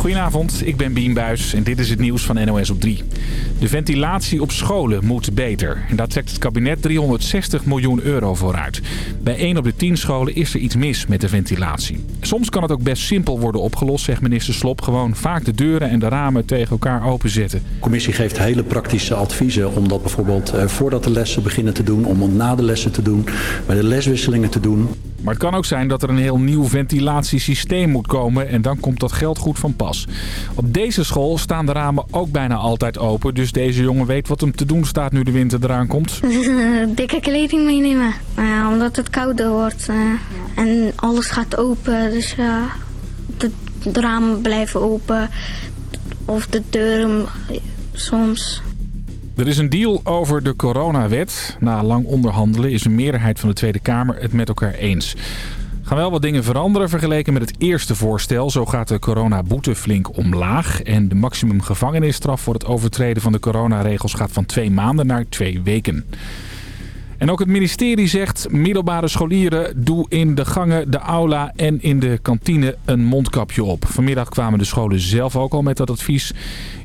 Goedenavond, ik ben Bien Buis en dit is het nieuws van NOS op 3. De ventilatie op scholen moet beter. En daar trekt het kabinet 360 miljoen euro voor uit. Bij 1 op de 10 scholen is er iets mis met de ventilatie. Soms kan het ook best simpel worden opgelost, zegt minister Slop. Gewoon vaak de deuren en de ramen tegen elkaar openzetten. De commissie geeft hele praktische adviezen om dat bijvoorbeeld eh, voordat de lessen beginnen te doen, om na de lessen te doen, bij de leswisselingen te doen. Maar het kan ook zijn dat er een heel nieuw ventilatiesysteem moet komen en dan komt dat geld goed van pas. Op deze school staan de ramen ook bijna altijd open, dus deze jongen weet wat hem te doen staat nu de winter eraan komt. Dikke kleding meenemen, uh, omdat het kouder wordt uh, en alles gaat open, dus ja, de, de ramen blijven open of de deuren soms. Er is een deal over de coronawet. Na lang onderhandelen is een meerderheid van de Tweede Kamer het met elkaar eens. Gaan wel wat dingen veranderen vergeleken met het eerste voorstel. Zo gaat de coronaboete flink omlaag. En de maximum gevangenisstraf voor het overtreden van de coronaregels gaat van twee maanden naar twee weken. En ook het ministerie zegt, middelbare scholieren, doe in de gangen, de aula en in de kantine een mondkapje op. Vanmiddag kwamen de scholen zelf ook al met dat advies.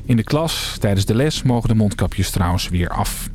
In de klas, tijdens de les, mogen de mondkapjes trouwens weer af.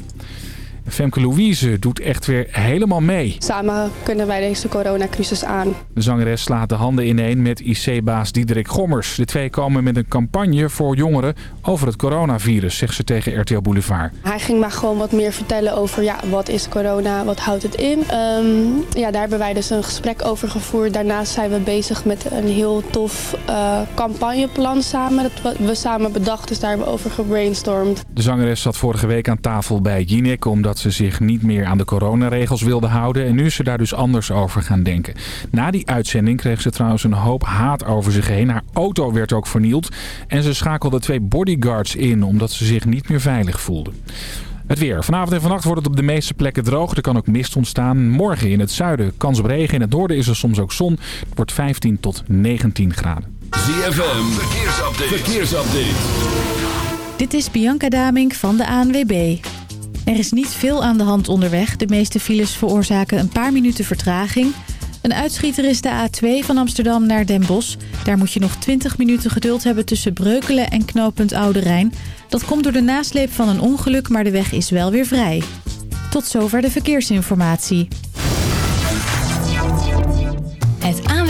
Femke Louise doet echt weer helemaal mee. Samen kunnen wij deze coronacrisis aan. De zangeres slaat de handen ineen met IC-baas Diederik Gommers. De twee komen met een campagne voor jongeren over het coronavirus, zegt ze tegen RTL Boulevard. Hij ging maar gewoon wat meer vertellen over ja, wat is corona, wat houdt het in. Um, ja, daar hebben wij dus een gesprek over gevoerd. Daarnaast zijn we bezig met een heel tof uh, campagneplan samen. Dat we samen bedacht, dus daar hebben we over gebrainstormd. De zangeres zat vorige week aan tafel bij Jinek omdat ze zich niet meer aan de coronaregels wilde houden. En nu is ze daar dus anders over gaan denken. Na die uitzending kreeg ze trouwens een hoop haat over zich heen. Haar auto werd ook vernield. En ze schakelde twee bodyguards in omdat ze zich niet meer veilig voelde. Het weer. Vanavond en vannacht wordt het op de meeste plekken droog. Er kan ook mist ontstaan. Morgen in het zuiden kans op regen. In het noorden is er soms ook zon. Het wordt 15 tot 19 graden. ZFM. Verkeersupdate. Verkeersupdate. Dit is Bianca Damink van de ANWB. Er is niet veel aan de hand onderweg. De meeste files veroorzaken een paar minuten vertraging. Een uitschieter is de A2 van Amsterdam naar Den Bosch. Daar moet je nog 20 minuten geduld hebben tussen Breukelen en knooppunt Oude Rijn. Dat komt door de nasleep van een ongeluk, maar de weg is wel weer vrij. Tot zover de verkeersinformatie.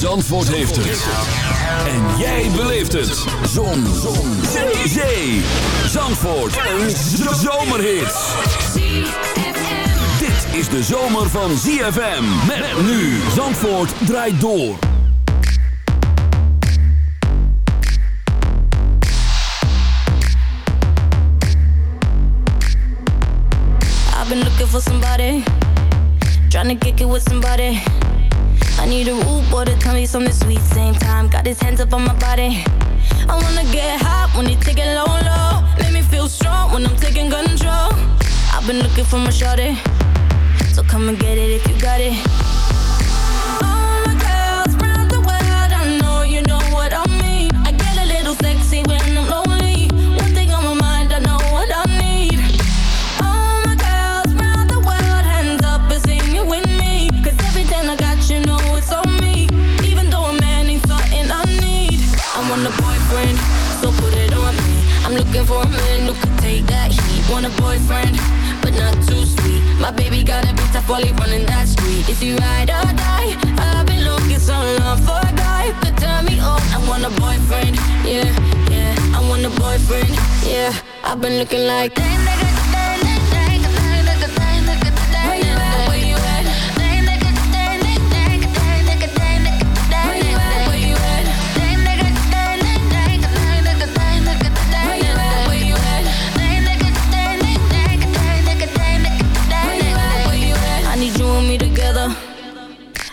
Zandvoort heeft het. En jij beleeft het. Zon. Zon. Zee. Zandvoort. Een zomerhit. Dit is de zomer van ZFM. Met nu. Zandvoort draait door. I've been looking for somebody. Trying to kick it with somebody. I need a rude boy to tell me something sweet. Same time, got his hands up on my body. I wanna get hot when he take it low, low. Make me feel strong when I'm taking control. I've been looking for my shorty, so come and get it if you got it. Looking for a man who could take that heat. Want a boyfriend, but not too sweet. My baby got a bit tough while he running that street. Is he ride or die? I've been looking so long for a guy could turn me on. I want a boyfriend, yeah, yeah. I want a boyfriend, yeah. I've been looking like.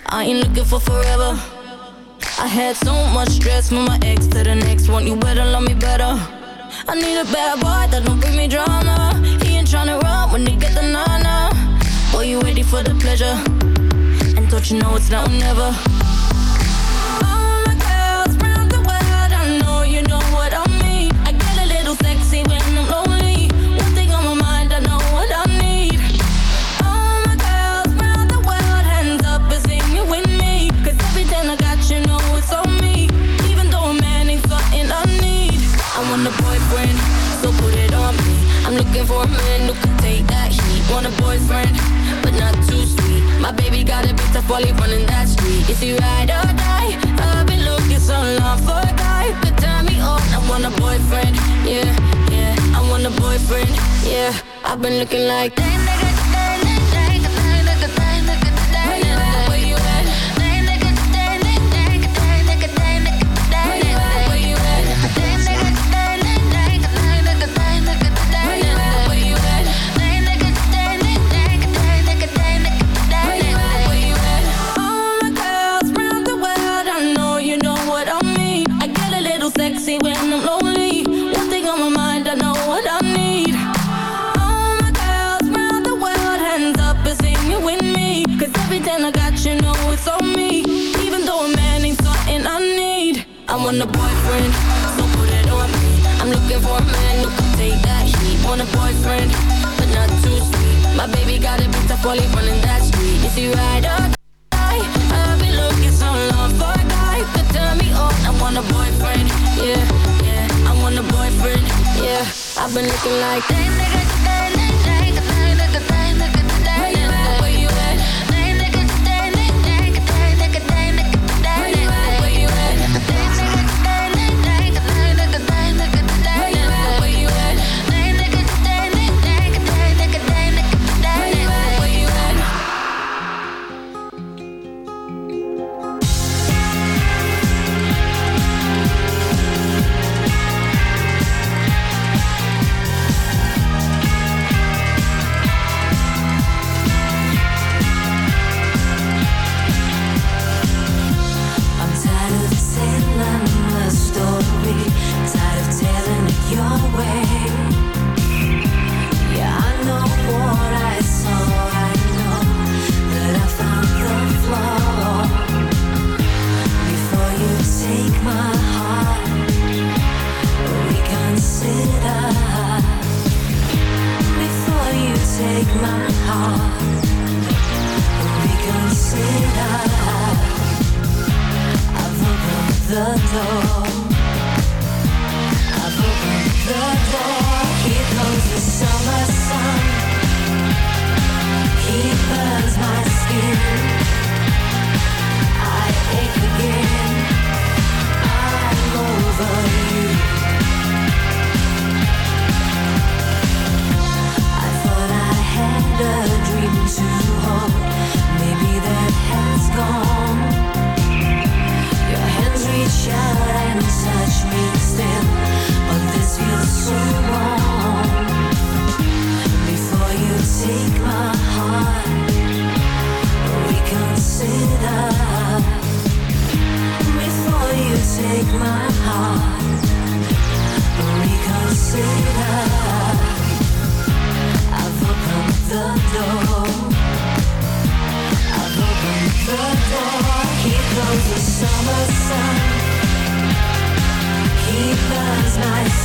I ain't looking for forever. I had so much stress from my ex to the next one. You better love me better. I need a bad boy that don't bring me drama. He ain't tryna run when he get the nana. Boy, you ready for the pleasure? And don't you know it's now or never?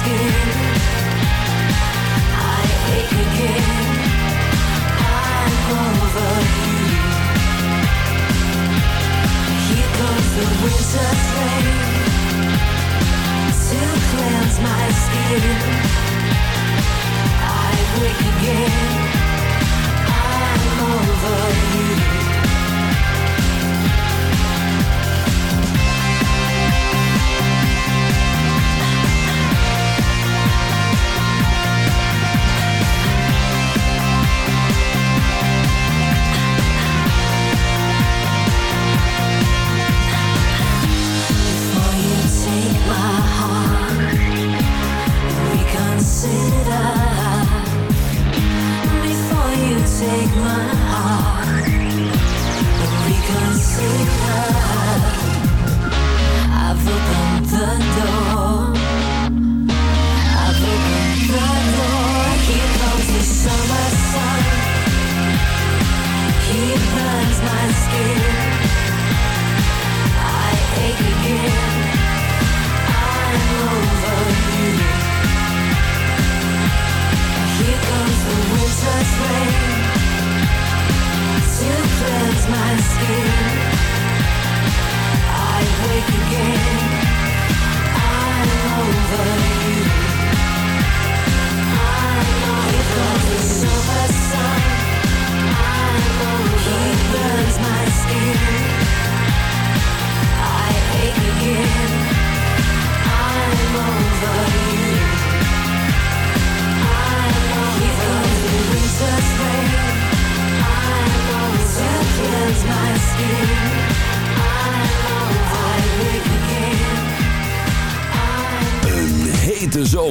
skin.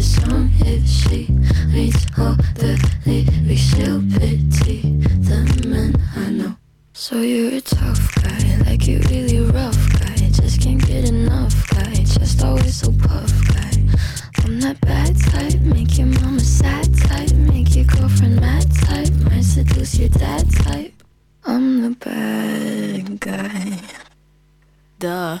the song if she reads all the lyrics. She'll pity the men I know. So you're a tough guy, like you really rough guy. Just can't get enough guy, just always so puff guy. I'm that bad type, make your mama sad type, make your girlfriend mad type, might seduce your dad type. I'm the bad guy. Duh.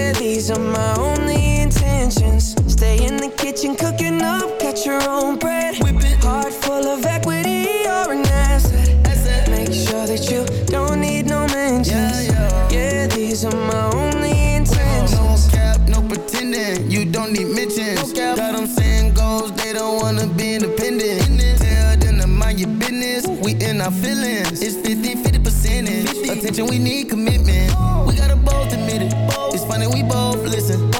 Yeah, these are my only intentions. Stay in the kitchen, cooking up, catch your own bread. Whipping heart full of equity, you're an asset. asset. Make sure that you don't need no mentions. Yeah, yeah. yeah these are my only intentions. No cap, no pretending. You don't need mentions. No Got them saying goals, they don't wanna be independent. Tell them to mind your business. We in our feelings. It's 50 50 percentage. Attention, we need commitment dancing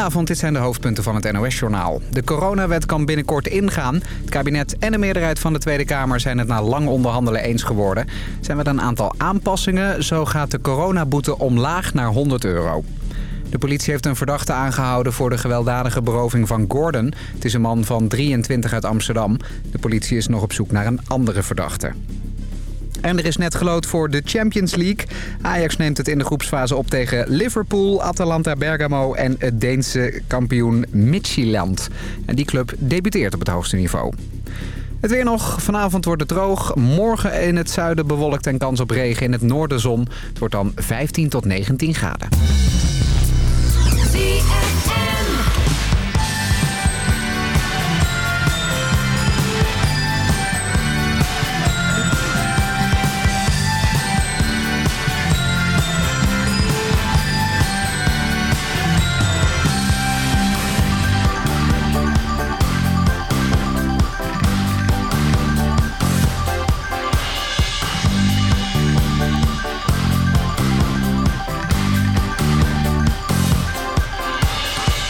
Goedenavond, dit zijn de hoofdpunten van het NOS-journaal. De coronawet kan binnenkort ingaan. Het kabinet en de meerderheid van de Tweede Kamer zijn het na lang onderhandelen eens geworden. Zijn met een aantal aanpassingen. Zo gaat de coronaboete omlaag naar 100 euro. De politie heeft een verdachte aangehouden voor de gewelddadige beroving van Gordon. Het is een man van 23 uit Amsterdam. De politie is nog op zoek naar een andere verdachte. En er is net gelood voor de Champions League. Ajax neemt het in de groepsfase op tegen Liverpool, Atalanta Bergamo en het Deense kampioen Midtjylland. En die club debuteert op het hoogste niveau. Het weer nog. Vanavond wordt het droog. Morgen in het zuiden bewolkt en kans op regen. In het noorden zon. Het wordt dan 15 tot 19 graden.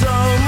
deze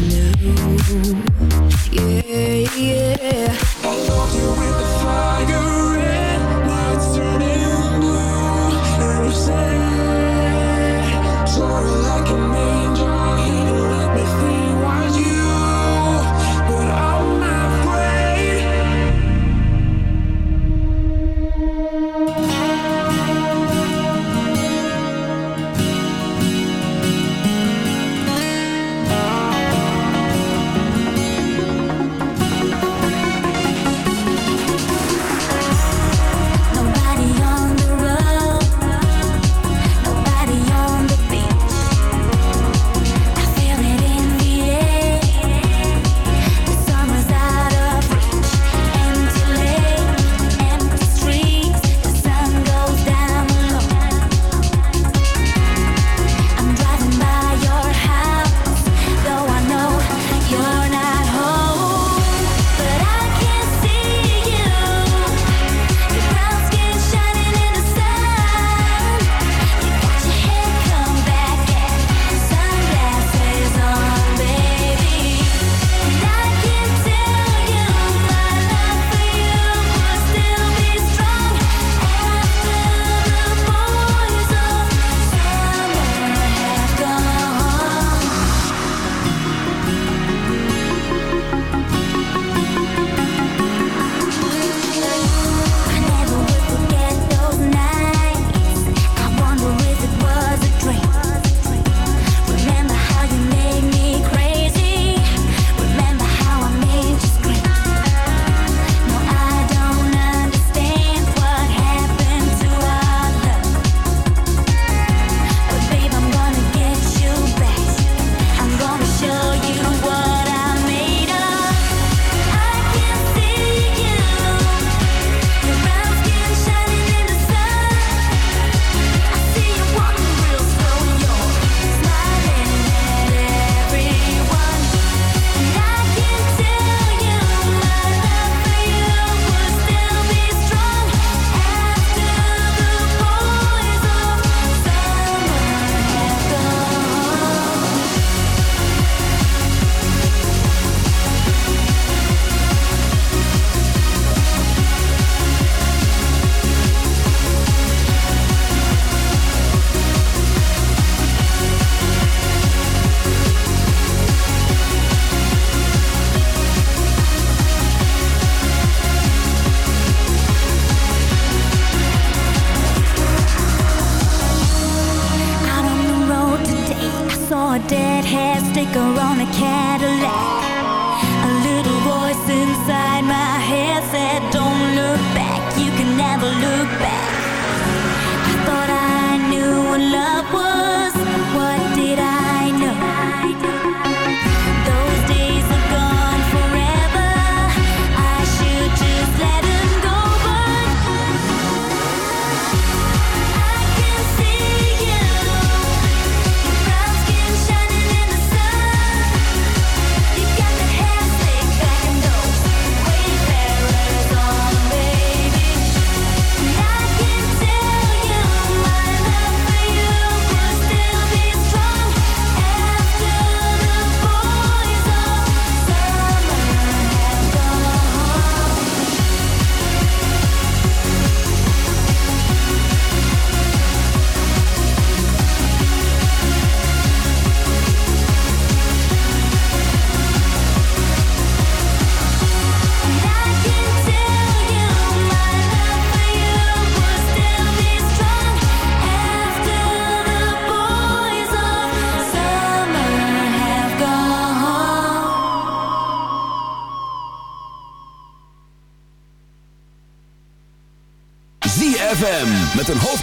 new. Yeah, yeah. I love you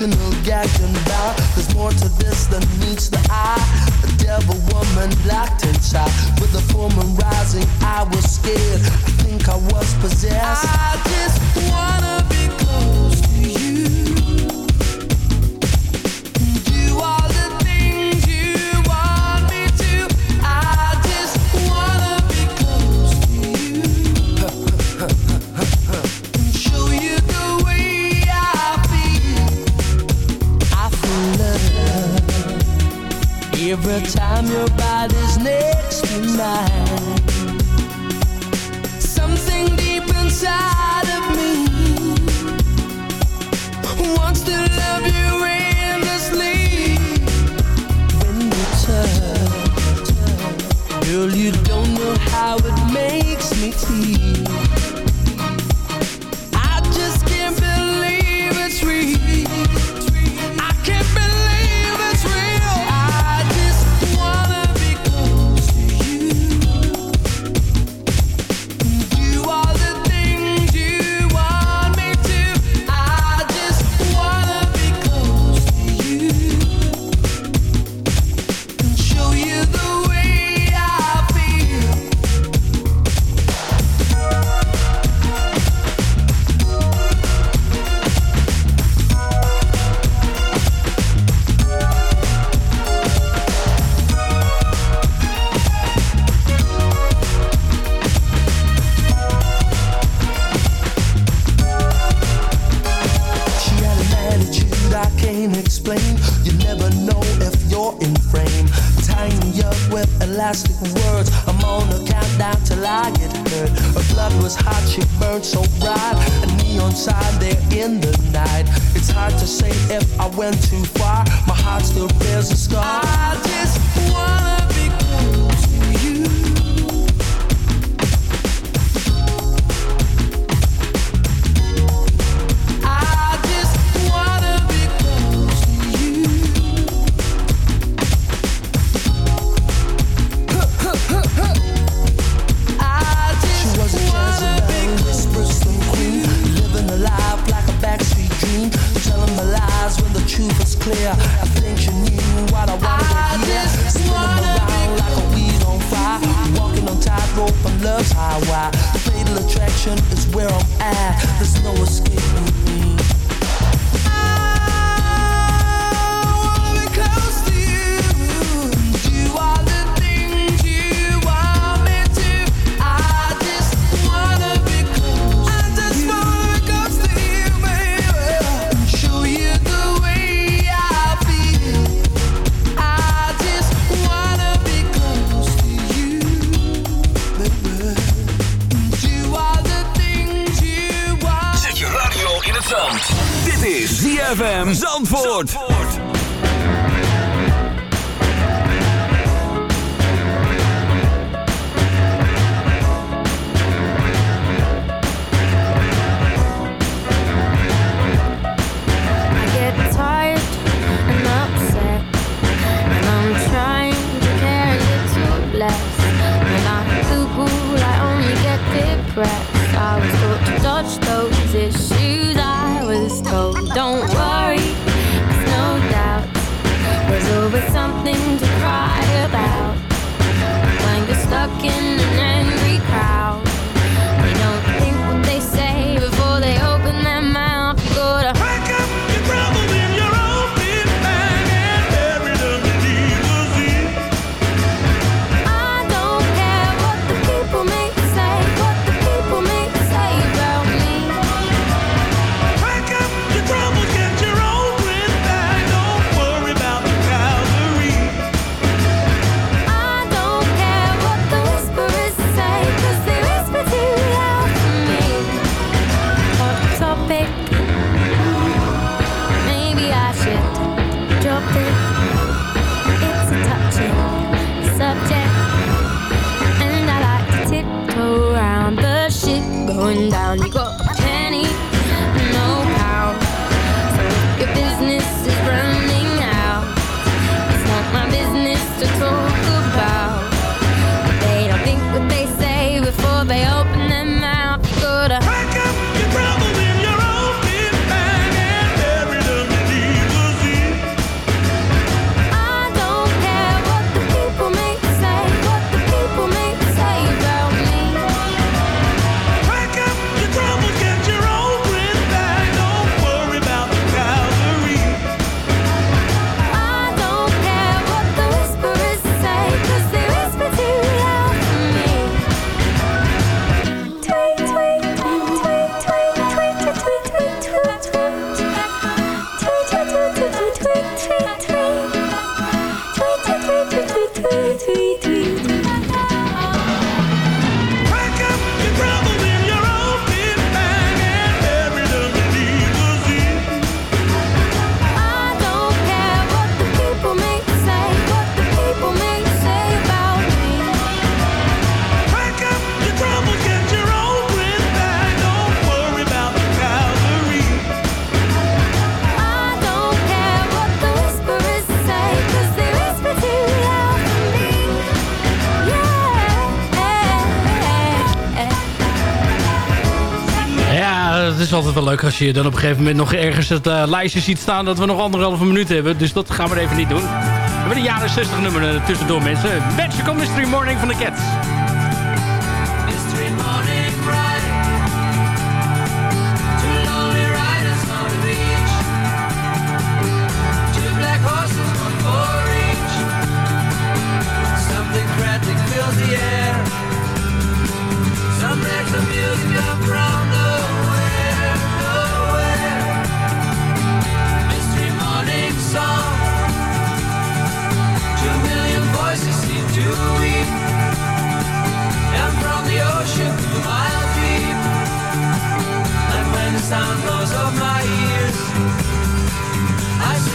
emotional gagging bout. There's more to this than meets the eye. A devil woman locked inside with a woman rising. I was scared. I think I was possessed. I just wel leuk als je dan op een gegeven moment nog ergens het eh, lijstje ziet staan... dat we nog anderhalve minuut hebben. Dus dat gaan we even niet doen. We hebben de jaren 60 nummer eh, tussendoor, mensen. Magical Mystery Morning van de Cats.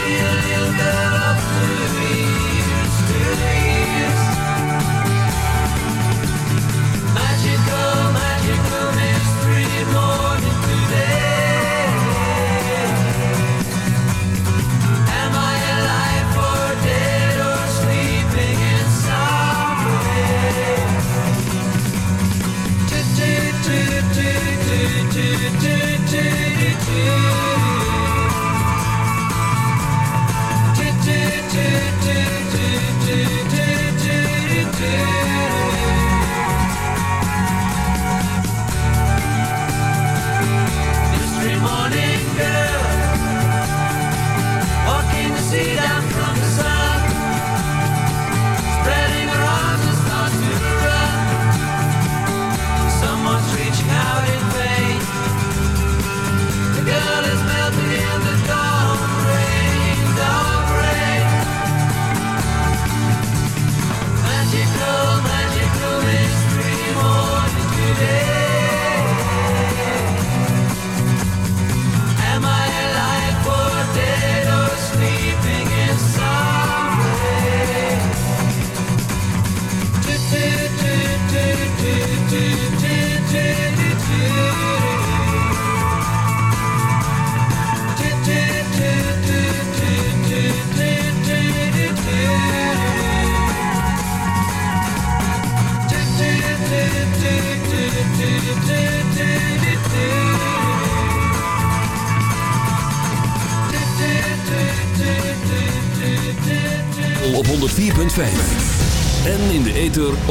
Be a little you,